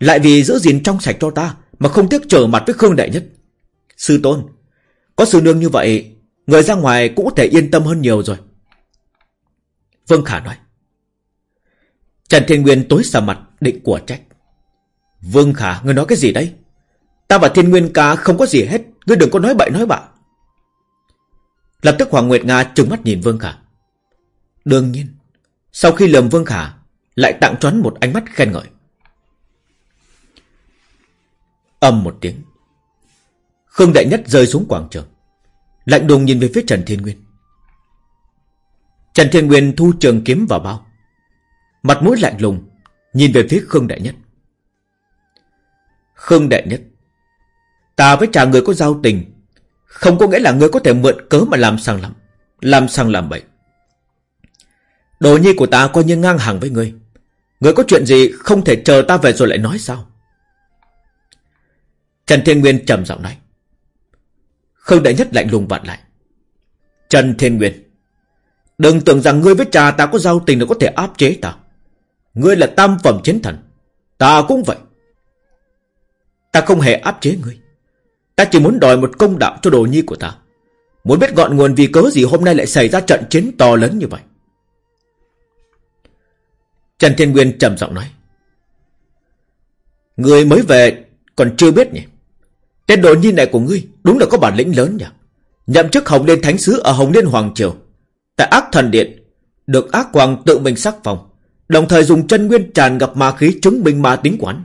lại vì giữ gìn trong sạch cho ta Mà không tiếc trở mặt với Khương Đại Nhất. Sư Tôn, Có sư nương như vậy, Người ra ngoài cũng có thể yên tâm hơn nhiều rồi. Vương Khả nói. Trần Thiên Nguyên tối sầm mặt, định của trách. Vương Khả Ngươi nói cái gì đấy Ta và Thiên Nguyên ca không có gì hết, Ngươi đừng có nói bậy nói bạ. Lập tức Hoàng Nguyệt Nga trừng mắt nhìn Vương Khả. Đương nhiên, Sau khi lầm Vương Khả, Lại tặng choán một ánh mắt khen ngợi. Âm một tiếng. Khương Đại Nhất rơi xuống quảng trường. Lạnh đùng nhìn về phía Trần Thiên Nguyên. Trần Thiên Nguyên thu trường kiếm vào bao. Mặt mũi lạnh lùng, Nhìn về phía Khương Đại Nhất Khương Đại Nhất, Ta với chàng người có giao tình, Không có nghĩa là người có thể mượn cớ mà làm sang làm Làm sang làm bậy Đồ nhi của ta coi như ngang hàng với ngươi Người có chuyện gì không thể chờ ta về rồi lại nói sao Trần Thiên Nguyên trầm giọng nói. Khương Đại Nhất lạnh lùng vặn lại. Trần Thiên Nguyên, Đừng tưởng rằng ngươi với cha ta có giao tình để có thể áp chế ta. Ngươi là tam phẩm chiến thần, Ta cũng vậy. Ta không hề áp chế ngươi. Ta chỉ muốn đòi một công đạo cho đồ nhi của ta. Muốn biết gọn nguồn vì cớ gì hôm nay lại xảy ra trận chiến to lớn như vậy? Trần Thiên Nguyên trầm giọng nói. Người mới về còn chưa biết nhỉ? Tên đồ nhi này của ngươi, Đúng là có bản lĩnh lớn nhỉ? Nhậm chức Hồng Liên Thánh Sứ ở Hồng Liên Hoàng Triều. Tại ác thần điện, Được ác quang tự mình sắc phòng Đồng thời dùng chân nguyên tràn ngập ma khí chứng minh ma tính quán.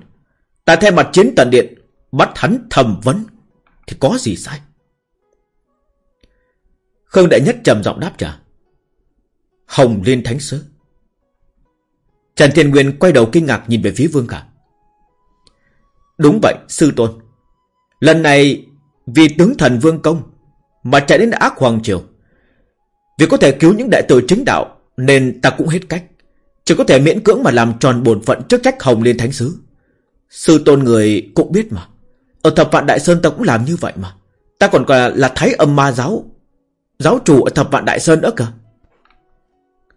Ta theo mặt chiến tần điện, Bắt hắn thầm vấn. Thì có gì sai? Khương Đại Nhất trầm giọng đáp trả. Hồng Liên Thánh Sứ. Trần Thiên Nguyên quay đầu kinh ngạc nhìn về phía Vương Khả. Đúng vậy, sư tôn. Lần này vì tướng thần Vương Công mà chạy đến ác hoàng triều. Vì có thể cứu những đại tử chính đạo nên ta cũng hết cách. Chỉ có thể miễn cưỡng mà làm tròn bổn phận trước trách Hồng Liên Thánh Sứ. Sư tôn người cũng biết mà. Ở thập vạn Đại Sơn ta cũng làm như vậy mà. Ta còn là, là thái âm ma giáo. Giáo chủ ở thập vạn Đại Sơn nữa cơ.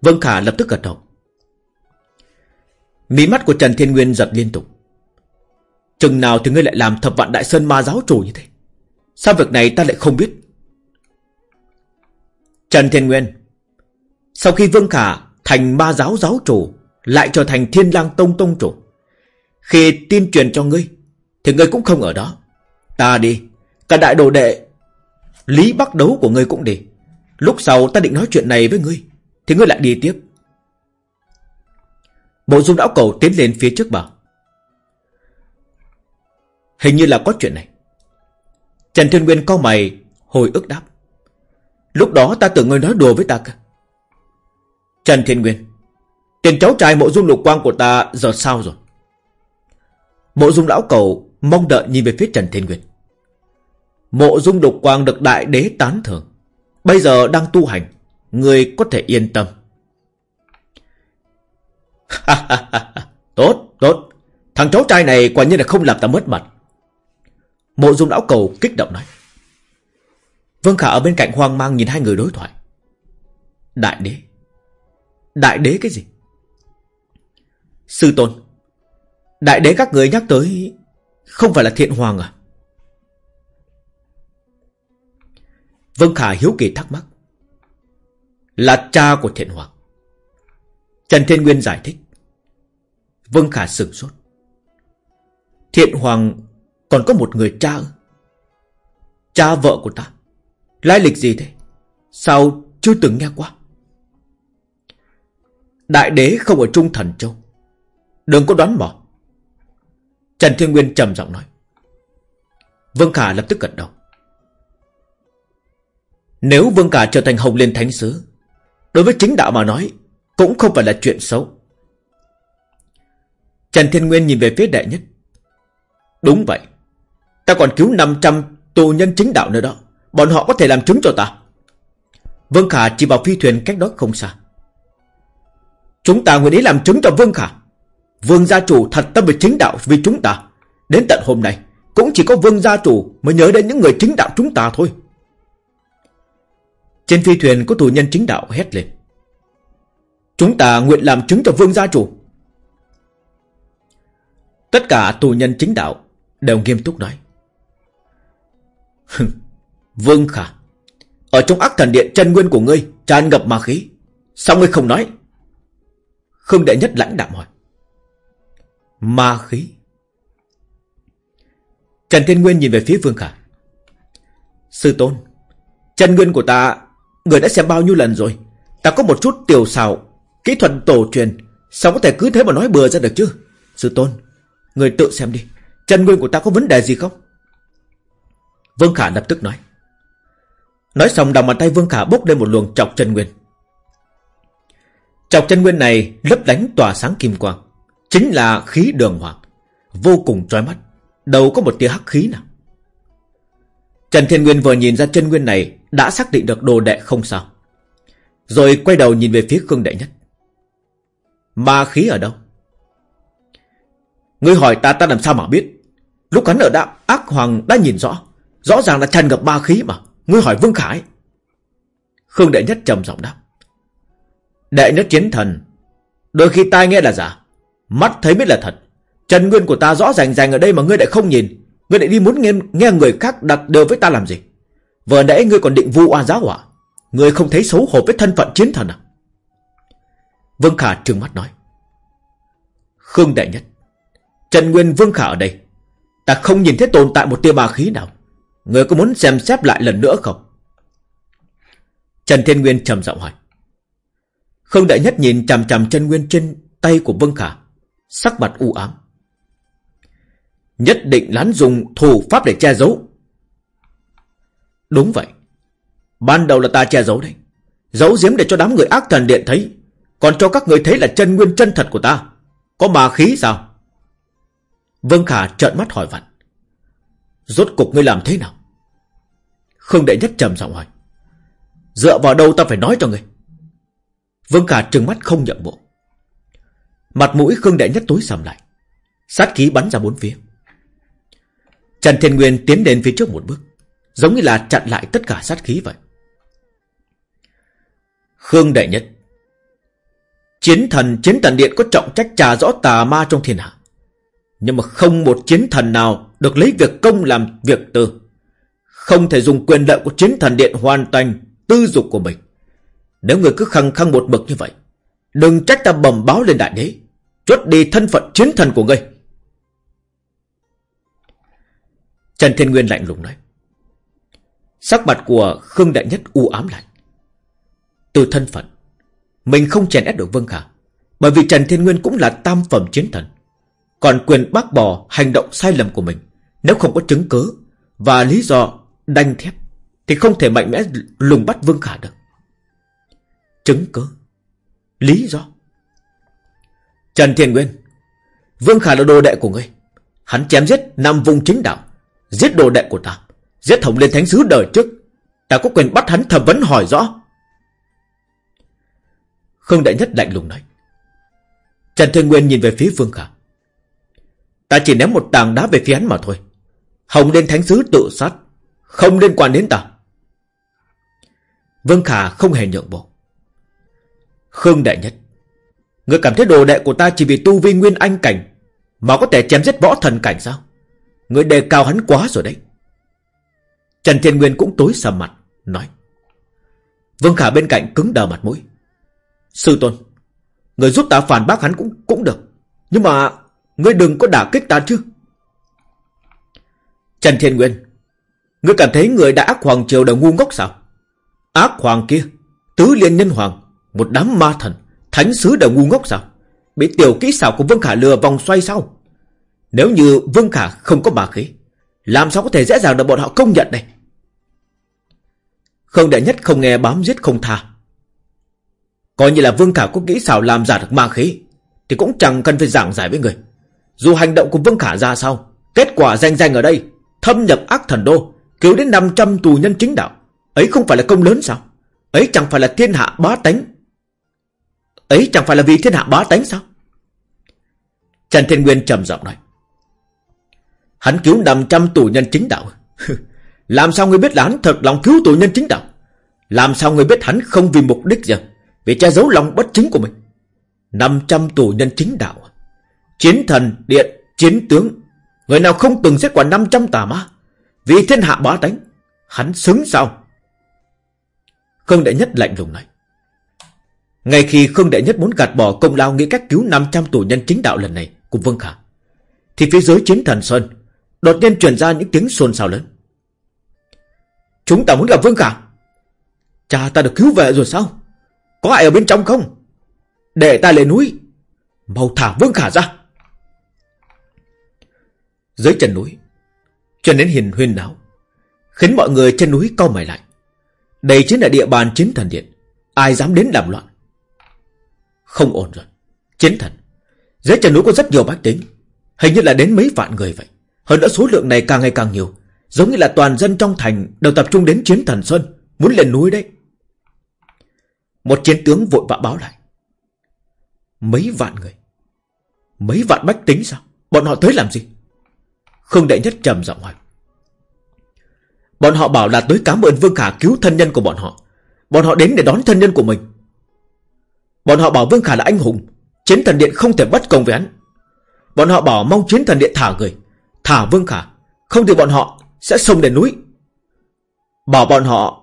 Vân Khả lập tức gật đầu. Mí mắt của Trần Thiên Nguyên giật liên tục. Chừng nào thì ngươi lại làm thập vạn Đại Sơn ma giáo chủ như thế? Sao việc này ta lại không biết? Trần Thiên Nguyên. Sau khi Vương Khả thành ma giáo giáo chủ, Lại trở thành Thiên lang Tông Tông chủ, Khi tin truyền cho ngươi, Thì ngươi cũng không ở đó. Ta đi. Cả đại đồ đệ, Lý bắt đấu của ngươi cũng đi. Lúc sau ta định nói chuyện này với ngươi, Thì ngươi lại đi tiếp. Bộ dung đảo cầu tiến lên phía trước bảo Hình như là có chuyện này. Trần Thiên Nguyên co mày Hồi ức đáp. Lúc đó ta tưởng ngươi nói đùa với ta cơ. Trần Thiên Nguyên Tiền cháu trai mộ dung lục quang của ta Giờ sao rồi? Mộ dung lão cầu Mong đợi nhìn về phía Trần Thiên Nguyên. Mộ dung lục quang được đại đế tán thưởng. Bây giờ đang tu hành Người có thể yên tâm. Tốt, tốt. Thằng cháu trai này quả nhiên là không làm ta mất mặt. Mộ dung lão cầu kích động nói Vương Khả, ở bên cạnh hoang mang nhìn hai người đối thoại. Đại đế? Đại đế cái gì? Sư tôn. Đại đế các người nhắc tới không phải là thiện hoàng à? Vương Khả hiếu kỳ thắc mắc. Là cha của thiện hoàng. Trần Thiên Nguyên giải thích. Vương Khả sửng sốt. Thiện hoàng còn có một người cha? Cha vợ của ta. Lai lịch gì thế? Sao chưa từng nghe qua? Đại đế không ở Trung Thần Châu. Đừng có đoán mò. Trần Thiên Nguyên trầm giọng nói. Vương Khả lập tức gật đầu. Nếu Vương Khả trở thành Hồng Liên Thánh Sứ, đối với chính đạo mà nói, cũng không phải là chuyện xấu. Trần Thiên Nguyên nhìn về phía đại nhất. Đúng vậy. Ta còn cứu 500 tù nhân chính đạo nữa đó. Bọn họ có thể làm chứng cho ta. Vương Khả chỉ vào phi thuyền cách đó không xa. Chúng ta nguyện ý làm chứng cho Vương Khả. Vương gia chủ thật tâm về chính đạo vì chúng ta. Đến tận hôm nay, Cũng chỉ có Vương gia chủ mới nhớ đến những người chính đạo chúng ta thôi. Trên phi thuyền có tù nhân chính đạo hét lên. Chúng ta nguyện làm chứng cho Vương gia chủ. Tất cả tù nhân chính đạo Đều nghiêm túc nói. Vương Khả, Ở trong ác thần điện chân nguyên của ngươi Tràn ngập ma khí, Sao ngươi không nói? Khương đệ nhất lãnh đạm hỏi. Ma khí? Trần Thiên Nguyên nhìn về phía Vương Khả. Sư tôn, Chân nguyên của ta, Người đã xem bao nhiêu lần rồi? Ta có một chút tiểu xào Kỹ thuật tổ truyền, Sao có thể cứ thế mà nói bừa ra được chứ? Sư tôn, Người tự xem đi. Chân nguyên của ta có vấn đề gì không? Vương Khả lập tức nói. Nói xong, đào bàn tay Vương Khả bốc lên một luồng chọc chân nguyên. Chọc chân nguyên này lấp lánh tỏa sáng kim quang, Chính là khí đường hoàng. Vô cùng trói mắt, Đâu có một tia hắc khí nào. Trần Thiên Nguyên vừa nhìn ra chân nguyên này Đã xác định được đồ đệ không sao. Rồi quay đầu nhìn về phía Khương Đệ Nhất. Ma khí ở đâu? Ngươi hỏi ta ta làm sao mà biết? Lúc hắn ở đạo ác hoàng đã nhìn rõ. Rõ ràng là tràn ngập ba khí mà. Ngươi hỏi Vương Khải. Khương Đệ Nhất trầm giọng đáp. Đệ nhất chiến thần Đôi khi tai nghe là giả Mắt thấy biết là thật. Trần nguyên của ta rõ ràng ràng ở đây mà ngươi lại không nhìn. Ngươi lại đi muốn nghe, nghe người khác đặt đều với ta làm gì? Vừa nãy ngươi còn định vu oan giáo hỏa Ngươi không thấy xấu hổ với thân phận chiến thần à? Vương Khả trừng mắt nói. Khương Đệ Nhất Trần Nguyên Vương Khả ở đây. Ta không nhìn thấy tồn tại một tia ma khí nào. Người có muốn xem xét lại lần nữa không? Trần Thiên Nguyên trầm giọng hỏi. Khương Đại Nhất nhìn chằm chằm chân nguyên trên tay của Vương Khả, Sắc mặt u ám. Nhất định lán dùng thủ pháp để che giấu. Đúng vậy. Ban đầu là ta che giấu đấy. Giấu giếm để cho đám người ác thần điện thấy. Còn cho các người thấy là chân nguyên chân thật của ta. Có ma khí sao? Vương Khả trợn mắt hỏi vặn. Rốt cục ngươi làm thế nào? Khương Đệ Nhất trầm giọng hỏi. Dựa vào đâu ta phải nói cho ngươi? Vương Khả trừng mắt không nhận bộ. Mặt mũi Khương Đệ Nhất tối sầm lại. Sát khí bắn ra bốn phía. Trần Thiên Nguyên tiến đến phía trước một bước, Giống như là chặn lại tất cả sát khí vậy. Khương Đệ Nhất. Chiến thần chiến thần điện có trọng trách trà rõ tà ma trong thiên hạ. Nhưng mà không một chiến thần nào Được lấy việc công làm việc tư không thể dùng quyền lợi của chiến thần điện Hoàn thành tư dục của mình. Nếu người cứ khăng khăng một mực như vậy, Đừng trách ta bầm báo lên đại đế, Chốt đi thân phận chiến thần của ngươi. Trần Thiên Nguyên lạnh lùng nói. Sắc mặt của Khương Đại Nhất u ám lạnh Từ thân phận, Mình không chèn ép được Vương Khả, Bởi vì Trần Thiên Nguyên cũng là tam phẩm chiến thần. Còn quyền bác bỏ hành động sai lầm của mình, Nếu không có chứng cứ Và lý do đanh thép Thì không thể mạnh mẽ lùng bắt Vương Khả được. Chứng cứ, Lý do. Trần Thiên Nguyên, Vương Khả là đồ đệ của ngươi. Hắn chém giết nam vùng chính đạo, Giết đồ đệ của ta, Giết thống lên thánh sứ đời trước. Ta có quyền bắt hắn thẩm vấn hỏi rõ. Khương Đại Nhất lạnh lùng nói. Trần Thiên Nguyên nhìn về phía Vương Khả. Ta chỉ ném một tàng đá về phía hắn mà thôi. Hồng lên thánh sứ tự sát. Không liên quan đến ta. Vương Khả không hề nhượng bộ. Khương Đại Nhất, người cảm thấy đồ đệ của ta chỉ vì tu vi nguyên anh cảnh Mà có thể chém giết võ thần cảnh sao? Người đề cao hắn quá rồi đấy. Trần Thiên Nguyên cũng tối sầm mặt, Nói. Vương Khả bên cạnh cứng đờ mặt mũi. Sư tôn, Người giúp ta phản bác hắn cũng cũng được. Nhưng mà, Ngươi đừng có đả kích ta chứ. Trần Thiên Nguyên Ngươi cảm thấy người đã ác hoàng triều đều ngu ngốc sao? Ác hoàng kia, Tứ liên nhân hoàng, Một đám ma thần, Thánh sứ đều ngu ngốc sao? Bị tiểu kỹ xảo của Vương Khả lừa vòng xoay sao? Nếu như Vương Khả không có bà khí, Làm sao có thể dễ dàng được bọn họ công nhận đây? Không đệ nhất không nghe bám giết không tha. Coi như là Vương Khả có kỹ xảo làm giả được ma khí, Thì cũng chẳng cần phải giảng giải với người. Dù hành động của Vương Khả ra sao, Kết quả danh danh ở đây, Thâm nhập ác thần đô Cứu đến 500 tù nhân chính đạo. Ấy không phải là công lớn sao? Ấy chẳng phải là thiên hạ bá tánh. Ấy chẳng phải là vì thiên hạ bá tánh sao? Trần Thiên Nguyên trầm giọng nói. Hắn cứu 500 tù nhân chính đạo. Làm sao người biết là hắn thật lòng cứu tù nhân chính đạo? Làm sao người biết hắn không vì mục đích gì? Vì che giấu lòng bất chính của mình. 500 tù nhân chính đạo. Chiến thần, điện, chiến tướng. Người nào không từng xét quả 500 tà ma? Vì thiên hạ bá tánh Hắn xứng sao Khương Đại Nhất lạnh lùng nói ngay khi Khương Đệ Nhất muốn gạt bỏ công lao nghĩ cách cứu 500 tù nhân chính đạo lần này cùng Vương Khả, thì phía dưới chiến thần Sơn đột nhiên truyền ra những tiếng xôn xao lớn. Chúng ta muốn gặp Vương Khả. Cha ta được cứu về rồi sao? Có ai ở bên trong không? Để ta lên núi. Mau thả Vương Khả ra. Dưới chân núi, cho đến hiền huyên náo, khiến mọi người trên núi cau mày lại. Đây chính là địa bàn chiến thần điện. Ai dám đến làm loạn? Không ổn rồi. Chiến thần. Dưới chân núi có rất nhiều bách tính. Hình như là đến mấy vạn người vậy. Hơn nữa số lượng này càng ngày càng nhiều. Giống như là toàn dân trong thành Đều tập trung đến chiến thần Sơn Muốn lên núi đấy. Một chiến tướng vội vã báo lại. Mấy vạn người? Mấy vạn bách tính sao? Bọn họ tới làm gì? Khương Đệ Nhất trầm giọng hỏi. Bọn họ bảo là tới cảm ơn Vương Khả cứu thân nhân của bọn họ. Bọn họ đến để đón thân nhân của mình. Bọn họ bảo Vương Khả là anh hùng, Chiến thần điện không thể bất công với hắn. Bọn họ bảo mong chiến thần điện thả người, Thả Vương Khả, Không thì bọn họ sẽ xông đến núi. Bảo bọn họ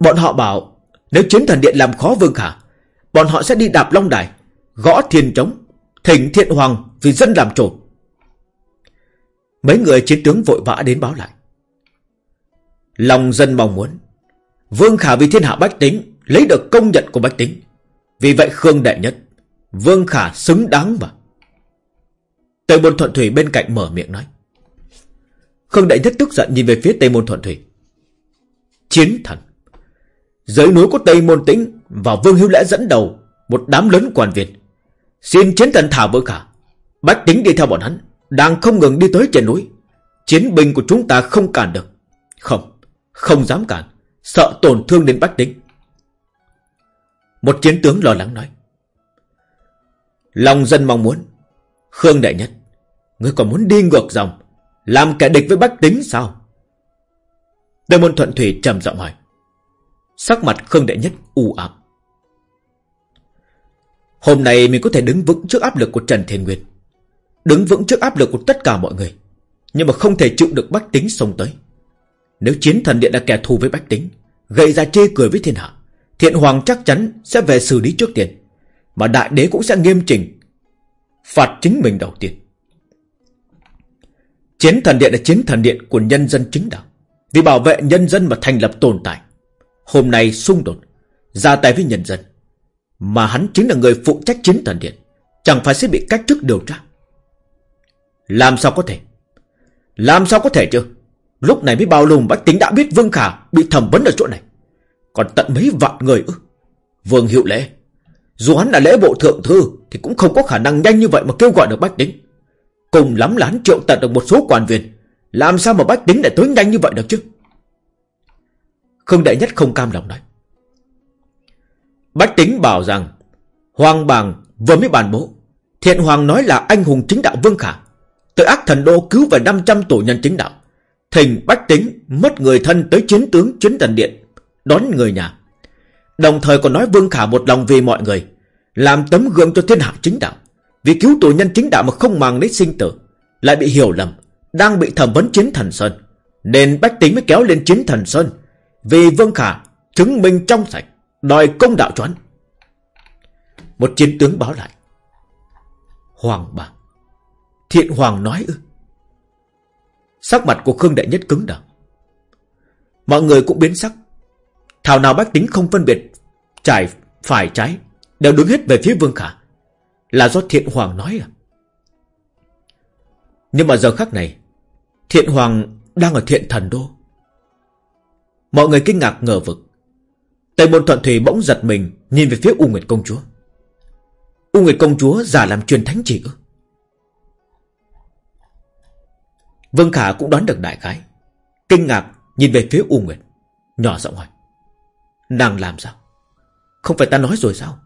Bọn họ bảo Nếu chiến thần điện làm khó Vương Khả, Bọn họ sẽ đi đạp long đài, Gõ thiên trống, Thỉnh thiện hoàng vì dân làm trộn Mấy người chiến tướng vội vã đến báo lại. Lòng dân mong muốn. Vương Khả vì thiên hạ bách tính, Lấy được công nhận của bách tính. Vì vậy Khương đại Nhất, Vương Khả xứng đáng mà. Tây Môn Thuận Thủy bên cạnh mở miệng nói. Khương đại Nhất tức giận nhìn về phía Tây Môn Thuận Thủy. Chiến thần. Giới núi có Tây Môn Tĩnh Và Vương Hiếu Lẽ dẫn đầu Một đám lớn quan viên. Xin chiến thần thả Vương Khả. Bách tính đi theo bọn hắn. Đang không ngừng đi tới trên núi. Chiến binh của chúng ta không cản được. Không, không dám cản. Sợ tổn thương đến bách tính. Một chiến tướng lo lắng nói. Lòng dân mong muốn. Khương Đại Nhất Ngươi còn muốn đi ngược dòng Làm kẻ địch với bách tính sao? Tây môn thuận thủy trầm giọng hỏi. Sắc mặt Khương Đại Nhất u ám. Hôm nay mình có thể đứng vững trước áp lực của Trần Thiên Nguyên. Đứng vững trước áp lực của tất cả mọi người. Nhưng mà không thể chịu được bách tính xông tới. Nếu chiến thần điện là kẻ thù với bách tính, Gây ra chê cười với thiên hạ, Thiện hoàng chắc chắn sẽ về xử lý trước tiên. Mà đại đế cũng sẽ nghiêm chỉnh, Phạt chính mình đầu tiên. Chiến thần điện là chiến thần điện của nhân dân chính đạo. Vì bảo vệ nhân dân mà thành lập tồn tại. Hôm nay xung đột, Ra tay với nhân dân. Mà hắn chính là người phụ trách chiến thần điện. Chẳng phải sẽ bị cách chức điều tra. Làm sao có thể? Làm sao có thể chứ? Lúc này mới bao lùm bách tính đã biết Vương Khả Bị thẩm vấn ở chỗ này. Còn tận mấy vạn người ư? Vương Hiệu Lễ, Dù hắn là lễ bộ thượng thư Thì cũng không có khả năng nhanh như vậy mà kêu gọi được bách tính. Cùng lắm là hắn triệu tận được một số quan viên, Làm sao mà bách tính lại tới nhanh như vậy được chứ? Khương Đại Nhất không cam lòng nói. Bách tính bảo rằng, Hoàng bàng vừa mới bàn bố, Thiện Hoàng nói là anh hùng chính đạo Vương Khả. Tới ác thần đô cứu về 500 tổ nhân chính đạo. Thình, bách tính mất người thân tới chiến tướng, chiến thần điện, Đón người nhà. Đồng thời còn nói Vương Khả một lòng vì mọi người, Làm tấm gương cho thiên hạ chính đạo. Vì cứu tù nhân chính đạo mà không màng đến sinh tử, Lại bị hiểu lầm, Đang bị thẩm vấn chiến thần Sơn. Nên bách tính mới kéo lên chiến thần Sơn, Vì Vương Khả chứng minh trong sạch, Đòi công đạo choán Một chiến tướng báo lại. Hoàng bạc. Thiện Hoàng nói ư Sắc mặt của Khương Đại Nhất cứng đờ. Mọi người cũng biến sắc. Thảo nào bách tính không phân biệt trái phải trái đều đứng hết về phía Vương Khả. Là do Thiện Hoàng nói à? Nhưng mà giờ khắc này, Thiện Hoàng đang ở Thiện Thần Đô. Mọi người kinh ngạc ngờ vực. Tây Môn Thuận Thủy bỗng giật mình nhìn về phía U Nguyệt Công Chúa. U Nguyệt Công Chúa giả làm truyền thánh chỉ ư? Vương Khả cũng đoán được đại khái. Kinh ngạc nhìn về phía U Nguyệt. Nhỏ giọng hỏi. Nàng làm sao? Không phải ta nói rồi sao?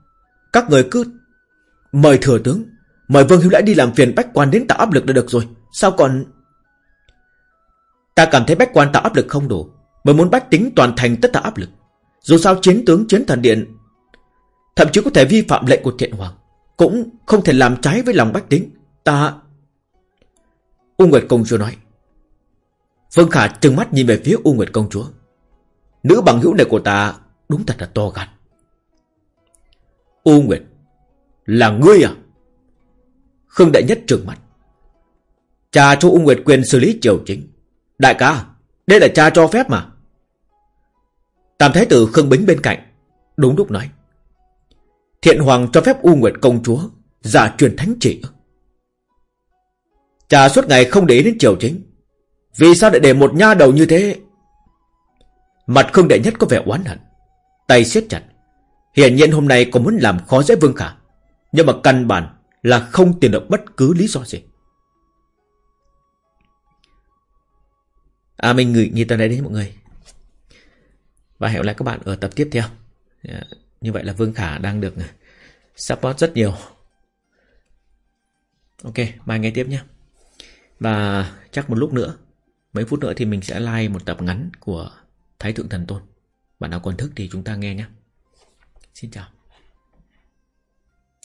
Các người cứ mời thừa tướng, mời Vương Hiếu Lãi đi làm phiền bách quan đến tạo áp lực là được rồi. Sao còn... Ta cảm thấy bách quan tạo áp lực không đủ. Mới muốn bách tính toàn thành tất cả áp lực. Dù sao chiến tướng chiến thần điện Thậm chí có thể vi phạm lệnh của thiện hoàng Cũng không thể làm trái với lòng bách tính Ta U Nguyệt Công Chúa nói. Phương Khả trừng mắt nhìn về phía U Nguyệt Công Chúa. Nữ bằng hữu này của ta đúng thật là to gan. U Nguyệt, là ngươi à? Khương Đại Nhất trừng mắt. Cha cho U Nguyệt quyền xử lý triều chính. Đại ca, đây là cha cho phép mà. Tam Thái tử Khương Bính bên cạnh, đúng lúc nói. Thiện Hoàng cho phép U Nguyệt Công Chúa giả truyền thánh chỉ. Cha suốt ngày không để ý đến triều chính. Vì sao lại để một nha đầu như thế? Mặt không đệ nhất có vẻ oán hận. Tay siết chặt. Hiển nhiên hôm nay có muốn làm khó dễ Vương Khả. Nhưng mà căn bản là không tìm được bất cứ lý do gì. À mình gửi như tới đây đấy mọi người. Và hẹn lại các bạn ở tập tiếp theo. Dạ, như vậy là Vương Khả đang được ờ, support rất nhiều. Ok, mai nghe tiếp nhé. Và chắc một lúc nữa, Mấy phút nữa thì mình sẽ like một tập ngắn của Thái Thượng Thần Tôn. Bạn nào còn thức thì chúng ta nghe nhé. Xin chào.